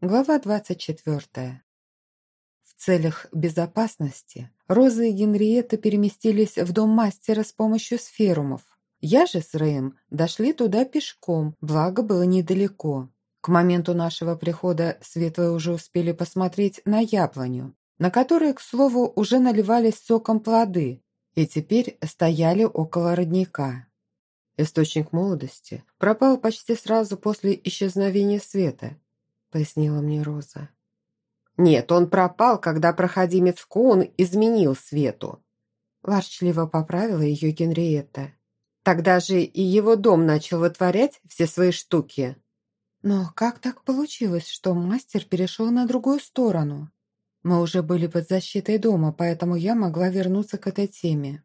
Глава 24. В целях безопасности Роза и Генриетта переместились в дом мастера с помощью сферумов. Я же с Рэем дошли туда пешком, благо было недалеко. К моменту нашего прихода светлые уже успели посмотреть на яблоню, на которой, к слову, уже наливались соком плоды, и теперь стояли около родника. Источник молодости пропал почти сразу после исчезновения света, — пояснила мне Роза. «Нет, он пропал, когда проходимец Коун изменил Свету», — ворчливо поправила ее Генриетта. «Тогда же и его дом начал вытворять все свои штуки». «Но как так получилось, что мастер перешел на другую сторону?» Мы уже были под защитой дома, поэтому я могла вернуться к этой теме.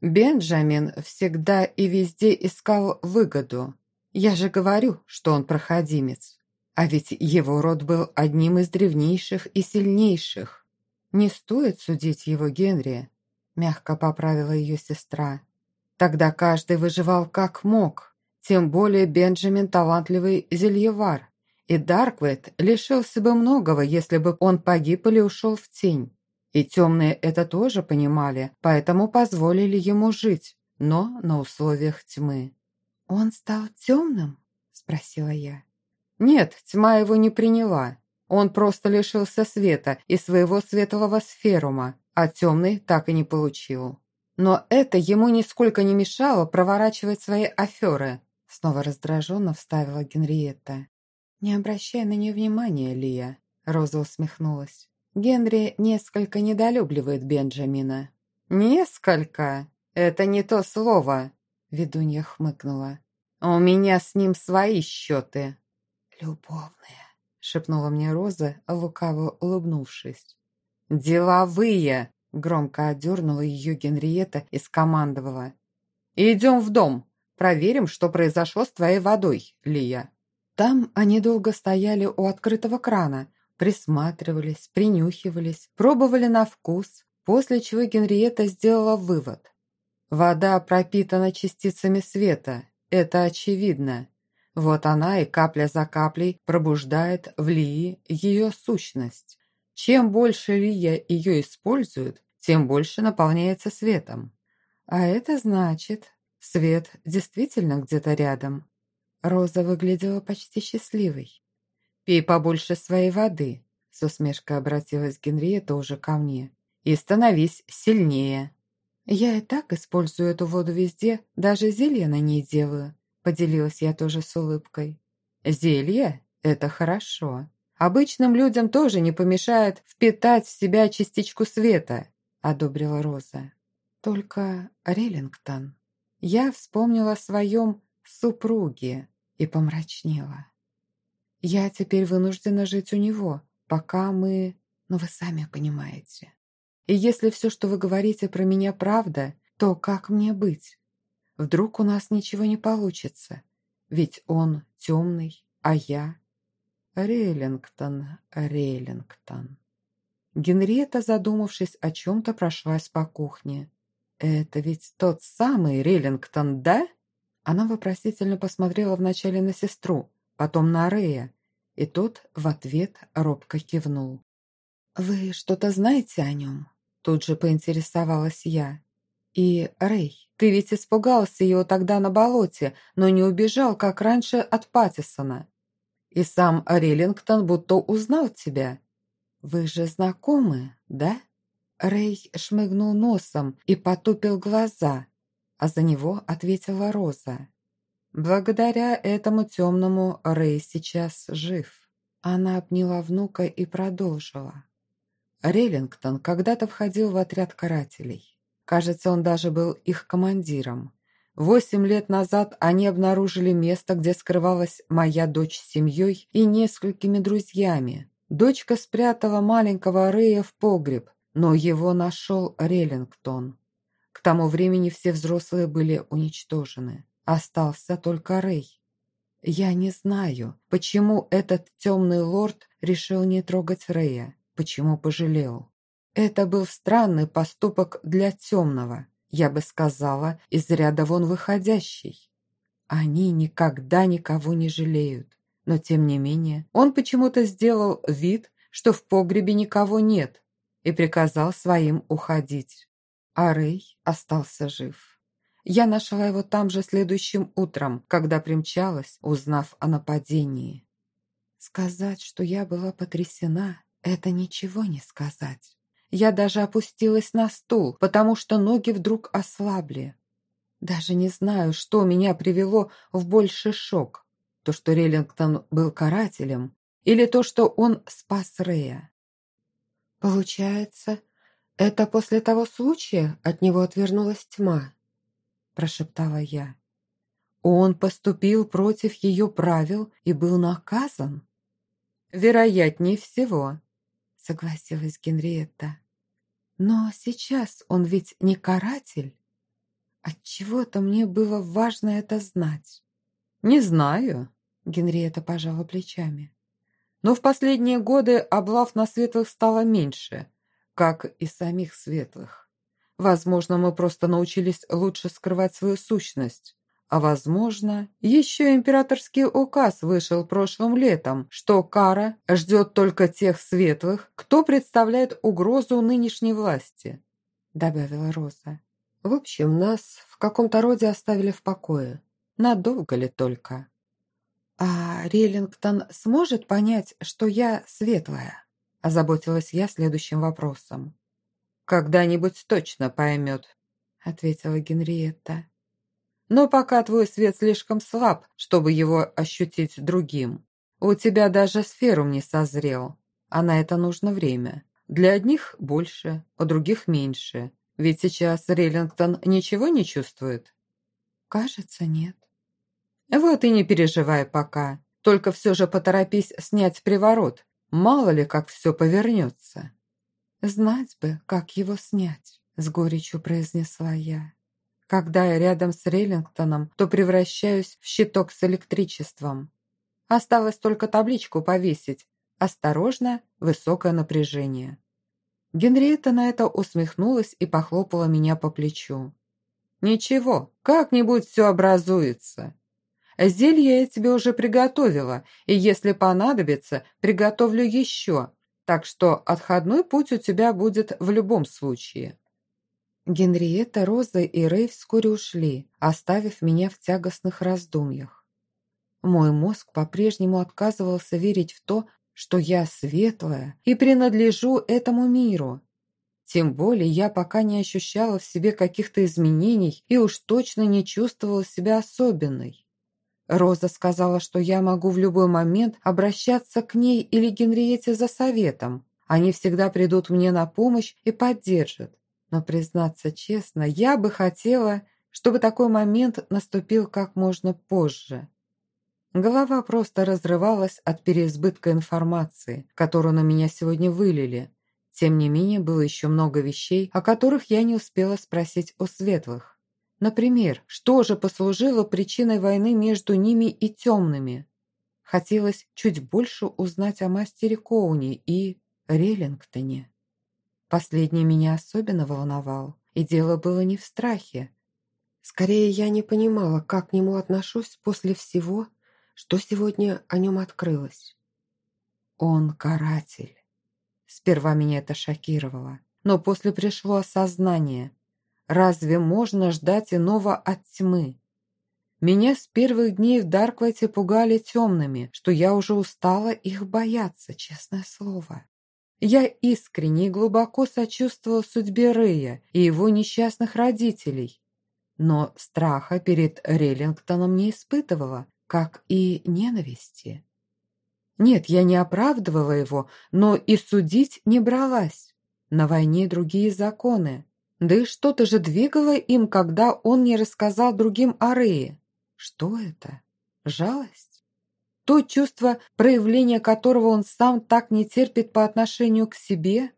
Бенджамин всегда и везде искал выгоду. Я же говорю, что он проходимец. А ведь его род был одним из древнейших и сильнейших. Не стоит судить его Генри, мягко поправила ее сестра. Тогда каждый выживал как мог, тем более Бенджамин талантливый зельевар. И Дарквейт лишился бы многого, если бы он погиб или ушел в тень. И темные это тоже понимали, поэтому позволили ему жить, но на условиях тьмы. «Он стал темным?» – спросила я. Нет, тьма его не приняла. Он просто лишился света и своего светлого сферума, а темный так и не получил. Но это ему нисколько не мешало проворачивать свои аферы. Снова раздраженно вставила Генриетта. «Не обращай на нее внимания, Лия», — Роза усмехнулась. «Генри несколько недолюбливает Бенджамина». «Несколько? Это не то слово», — ведунья хмыкнула. «У меня с ним свои счеты». «Любовные», — шепнула мне Роза, лукаво улыбнувшись. «Деловые!» — громко одернула ее Генриетта и скомандовала. «Идем в дом. Проверим, что произошло с твоей водой, Лия». Там они долго стояли у открытого крана, присматривались, принюхивались, пробовали на вкус, после чего Генриетта сделала вывод. «Вода пропитана частицами света, это очевидно. Вот она и капля за каплей пробуждает в Лии ее сущность. Чем больше Лия ее использует, тем больше наполняется светом. А это значит, свет действительно где-то рядом. Роза выглядела почти счастливой. «Пей побольше своей воды», — с усмешкой обратилась Генриетта уже ко мне. «И становись сильнее». «Я и так использую эту воду везде, даже зелья на ней делаю. Поделилась я тоже с улыбкой. Зелье – это хорошо. Обычным людям тоже не помешает впитать в себя частичку света, одобрила Роза. Только Реллингтон. Я вспомнила о своем супруге и помрачнела. Я теперь вынуждена жить у него, пока мы... Ну, вы сами понимаете. И если все, что вы говорите про меня, правда, то как мне быть? Вдруг у нас ничего не получится, ведь он темный, а я... Рейлингтон, Рейлингтон. Генриетта, задумавшись о чем-то, прошлась по кухне. «Это ведь тот самый Рейлингтон, да?» Она вопросительно посмотрела вначале на сестру, потом на Рея, и тот в ответ робко кивнул. «Вы что-то знаете о нем?» Тут же поинтересовалась я. И, Рэй, ты ведь испугался его тогда на болоте, но не убежал, как раньше, от Паттисона. И сам Риллингтон будто узнал тебя. Вы же знакомы, да? Рэй шмыгнул носом и потупил глаза, а за него ответила Роза. Благодаря этому темному Рэй сейчас жив. Она обняла внука и продолжила. Реллингтон когда-то входил в отряд карателей. Кажется, он даже был их командиром. Восемь лет назад они обнаружили место, где скрывалась моя дочь с семьей и несколькими друзьями. Дочка спрятала маленького Рэя в погреб, но его нашел Реллингтон. К тому времени все взрослые были уничтожены. Остался только Рэй. Я не знаю, почему этот темный лорд решил не трогать Рэя, почему пожалел. Это был странный поступок для темного, я бы сказала, из ряда вон выходящий. Они никогда никого не жалеют. Но тем не менее, он почему-то сделал вид, что в погребе никого нет, и приказал своим уходить. А Рэй остался жив. Я нашла его там же следующим утром, когда примчалась, узнав о нападении. Сказать, что я была потрясена, это ничего не сказать. Я даже опустилась на стул, потому что ноги вдруг ослабли. Даже не знаю, что меня привело в больший шок. То, что Реллингтон был карателем, или то, что он спас Рея. Получается, это после того случая от него отвернулась тьма, прошептала я. Он поступил против ее правил и был наказан. Вероятнее всего, согласилась Генриетта. Но сейчас он ведь не каратель. Отчего-то мне было важно это знать. Не знаю, Генриетта пожала плечами. Но в последние годы облав на светлых стало меньше, как и самих светлых. Возможно, мы просто научились лучше скрывать свою сущность. А возможно, еще императорский указ вышел прошлым летом, что кара ждет только тех светлых, кто представляет угрозу нынешней власти, добавила Роза. В общем, нас в каком-то роде оставили в покое. Надолго ли только? А Реллингтон сможет понять, что я светлая? Озаботилась я следующим вопросом. «Когда-нибудь точно поймет», — ответила Генриетта. Но пока твой свет слишком слаб, чтобы его ощутить другим. У тебя даже сферум не созрел, а на это нужно время. Для одних больше, у других меньше. Ведь сейчас Рейлингтон ничего не чувствует? Кажется, нет. Вот и не переживай пока. Только все же поторопись снять приворот. Мало ли, как все повернется. Знать бы, как его снять, с горечью произнесла я. Когда я рядом с Рейлингтоном, то превращаюсь в щиток с электричеством. Осталось только табличку повесить. Осторожно, высокое напряжение. Генриетта на это усмехнулась и похлопала меня по плечу. «Ничего, как-нибудь все образуется. Зелье я тебе уже приготовила, и если понадобится, приготовлю еще, так что отходной путь у тебя будет в любом случае». Генриетта, Роза и Рэй вскоре ушли, оставив меня в тягостных раздумьях. Мой мозг по-прежнему отказывался верить в то, что я светлая и принадлежу этому миру. Тем более я пока не ощущала в себе каких-то изменений и уж точно не чувствовала себя особенной. Роза сказала, что я могу в любой момент обращаться к ней или Генриете за советом. Они всегда придут мне на помощь и поддержат. Но, признаться честно, я бы хотела, чтобы такой момент наступил как можно позже. Голова просто разрывалась от переизбытка информации, которую на меня сегодня вылили. Тем не менее, было еще много вещей, о которых я не успела спросить у светлых. Например, что же послужило причиной войны между ними и темными? Хотелось чуть больше узнать о мастере Коуни и Реллингтоне. Последний меня особенно волновал, и дело было не в страхе. Скорее, я не понимала, как к нему отношусь после всего, что сегодня о нем открылось. Он каратель. Сперва меня это шокировало, но после пришло осознание. Разве можно ждать иного от тьмы? Меня с первых дней в Дарквайте пугали темными, что я уже устала их бояться, честное слово. Я искренне и глубоко сочувствовала судьбе Рэя и его несчастных родителей, но страха перед Реллингтоном не испытывала, как и ненависти. Нет, я не оправдывала его, но и судить не бралась. На войне другие законы. Да и что-то же двигало им, когда он не рассказал другим о Рее. Что это? Жалость? То чувство, проявление которого он сам так не терпит по отношению к себе?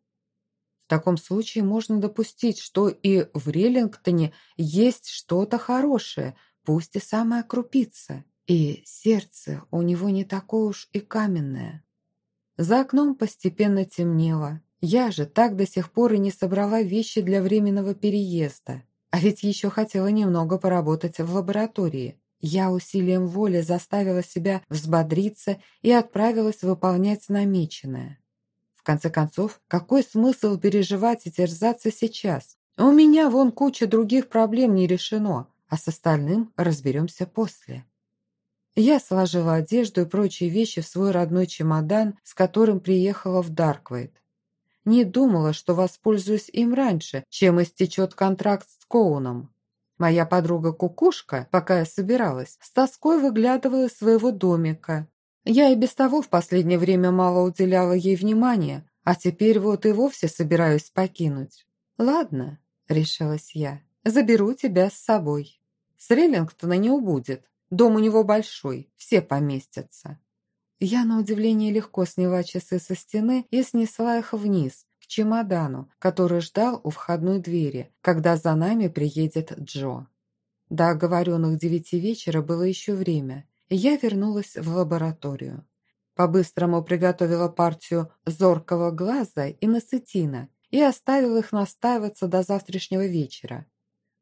В таком случае можно допустить, что и в Реллингтоне есть что-то хорошее, пусть и самая крупица. И сердце у него не такое уж и каменное. За окном постепенно темнело. Я же так до сих пор и не собрала вещи для временного переезда. А ведь еще хотела немного поработать в лаборатории. Я усилием воли заставила себя взбодриться и отправилась выполнять намеченное. В конце концов, какой смысл переживать и терзаться сейчас? У меня вон куча других проблем не решено, а с остальным разберемся после. Я сложила одежду и прочие вещи в свой родной чемодан, с которым приехала в Дарквейт. Не думала, что воспользуюсь им раньше, чем истечет контракт с Коуном. Моя подруга-кукушка, пока я собиралась, с тоской выглядывала из своего домика. Я и без того в последнее время мало уделяла ей внимания, а теперь вот и вовсе собираюсь покинуть. «Ладно», — решилась я, — «заберу тебя с собой. С Реллингтона не убудет, дом у него большой, все поместятся». Я на удивление легко сняла часы со стены и снесла их вниз, к чемодану, который ждал у входной двери, когда за нами приедет Джо. До оговоренных девяти вечера было еще время, и я вернулась в лабораторию. По-быстрому приготовила партию зоркого глаза и насытина и оставила их настаиваться до завтрашнего вечера.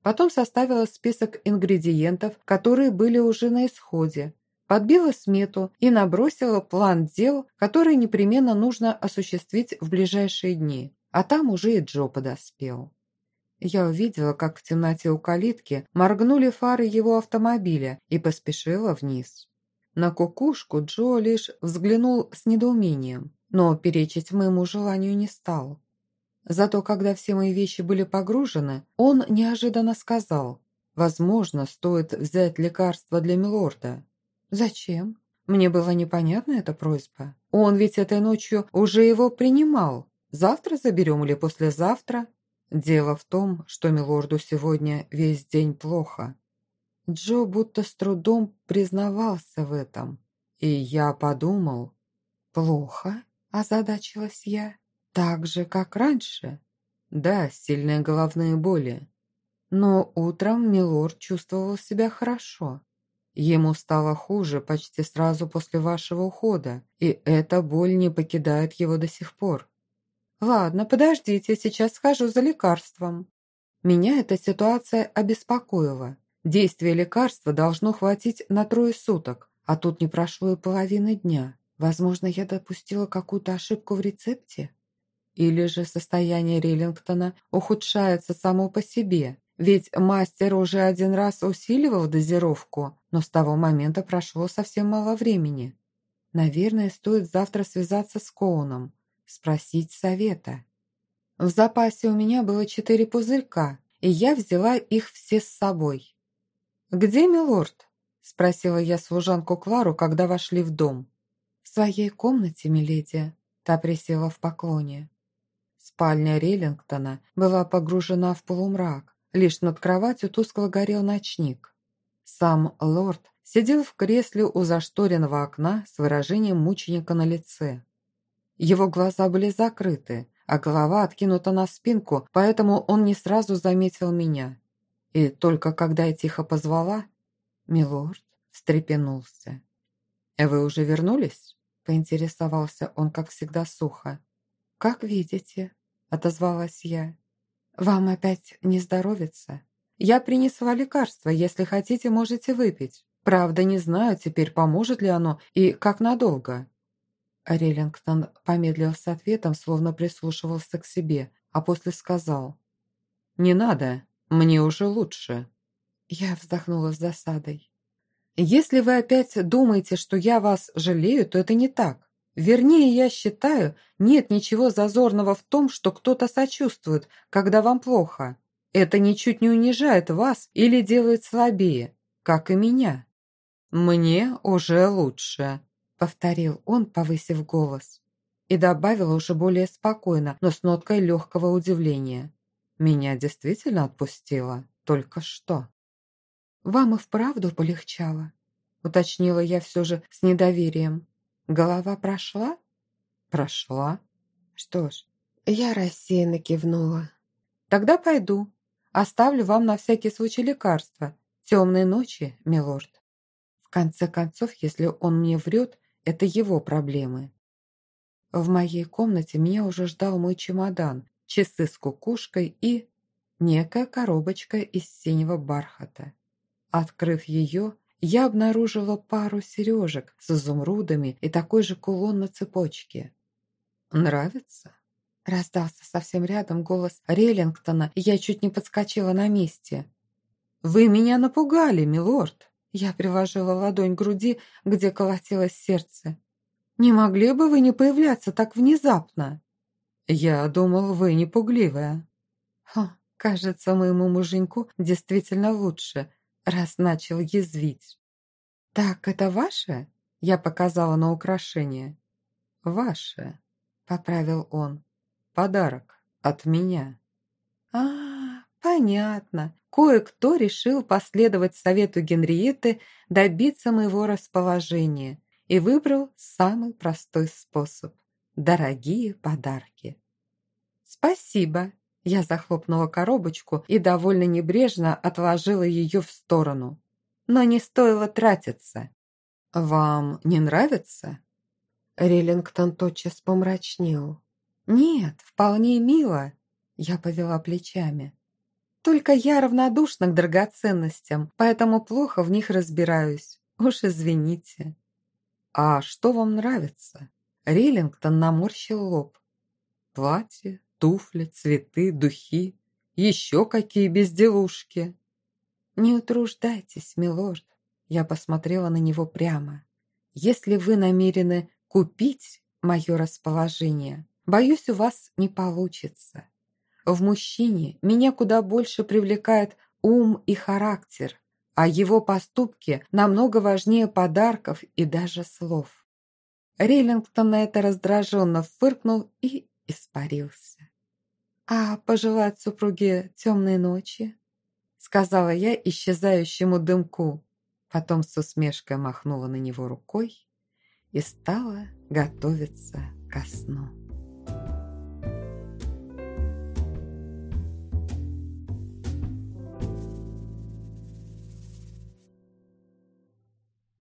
Потом составила список ингредиентов, которые были уже на исходе, подбила смету и набросила план дел, которые непременно нужно осуществить в ближайшие дни, а там уже и Джо подоспел. Я увидела, как в темноте у калитки моргнули фары его автомобиля и поспешила вниз. На кукушку Джо лишь взглянул с недоумением, но перечить моему желанию не стал. Зато когда все мои вещи были погружены, он неожиданно сказал, «Возможно, стоит взять лекарство для милорда». «Зачем?» Мне была непонятна эта просьба. Он ведь этой ночью уже его принимал. Завтра заберем или послезавтра? Дело в том, что милорду сегодня весь день плохо. Джо будто с трудом признавался в этом. И я подумал, «Плохо?» – озадачилась я. «Так же, как раньше?» «Да, сильные головные боли. Но утром милорд чувствовал себя хорошо. Ему стало хуже почти сразу после вашего ухода, и эта боль не покидает его до сих пор. Ладно, подождите, сейчас схожу за лекарством. Меня эта ситуация обеспокоила. Действие лекарства должно хватить на трое суток, а тут не прошло и половины дня. Возможно, я допустила какую-то ошибку в рецепте? Или же состояние Риллингтона ухудшается само по себе, ведь мастер уже один раз усиливал дозировку, но с того момента прошло совсем мало времени. Наверное, стоит завтра связаться с Коуном, спросить совета. В запасе у меня было четыре пузырька, и я взяла их все с собой. «Где милорд?» – спросила я служанку Клару, когда вошли в дом. «В своей комнате, миледи», – та присела в поклоне. Спальня Реллингтона была погружена в полумрак, лишь над кроватью тускло горел ночник. Сам лорд сидел в кресле у зашторенного окна с выражением мученика на лице. Его глаза были закрыты, а голова откинута на спинку, поэтому он не сразу заметил меня. И только когда я тихо позвала, милорд встрепенулся. «Вы уже вернулись?» – поинтересовался он, как всегда, сухо. «Как видите», – отозвалась я. «Вам опять не здоровится?» Я принесла лекарство, если хотите, можете выпить. Правда, не знаю теперь, поможет ли оно и как надолго». Реллингтон помедлил с ответом, словно прислушивался к себе, а после сказал. «Не надо, мне уже лучше». Я вздохнула с досадой. «Если вы опять думаете, что я вас жалею, то это не так. Вернее, я считаю, нет ничего зазорного в том, что кто-то сочувствует, когда вам плохо. Это ничуть не унижает вас или делает слабее, как и меня. Мне уже лучше, повторил он, повысив голос. И добавил уже более спокойно, но с ноткой легкого удивления. Меня действительно отпустило только что. «Вам и вправду полегчало?» уточнила я все же с недоверием. «Голова прошла?» «Прошла». «Что ж, я рассеянно кивнула. Тогда пойду. Оставлю вам на всякий случай лекарство. Темной ночи, милорд. В конце концов, если он мне врет, это его проблемы. В моей комнате меня уже ждал мой чемодан, часы с кукушкой и некая коробочка из синего бархата. Открыв ее, я обнаружила пару сережек с изумрудами и такой же кулон на цепочке. «Нравится?» Раздался совсем рядом голос Реллингтона, и я чуть не подскочила на месте. «Вы меня напугали, милорд!» Я приложила ладонь к груди, где колотилось сердце. «Не могли бы вы не появляться так внезапно?» «Я думал, вы не пугливая». Ха, кажется, моему муженьку действительно лучше, раз начал язвить. «Так, это ваше?» Я показала на украшение. «Ваше», — поправил он. «Подарок от меня». «А, понятно. Кое-кто решил последовать совету Генриетты добиться моего расположения и выбрал самый простой способ – дорогие подарки. «Спасибо!» Я захлопнула коробочку и довольно небрежно отложила ее в сторону. Но не стоило тратиться. «Вам не нравится?» Риллингтон тотчас помрачнел. «Нет, вполне мило», — я повела плечами. «Только я равнодушна к драгоценностям, поэтому плохо в них разбираюсь. Уж извините». «А что вам нравится?» Риллингтон наморщил лоб. «Платье, туфли, цветы, духи, еще какие безделушки». «Не утруждайтесь, милорд», — я посмотрела на него прямо. «Если вы намерены купить мое расположение, боюсь, у вас не получится. В мужчине меня куда больше привлекает ум и характер, а его поступки намного важнее подарков и даже слов. Рейлингтон на это раздраженно фыркнул и испарился. «А пожелать супруге темной ночи?» сказала я исчезающему дымку, потом с усмешкой махнула на него рукой и стала готовиться ко сну.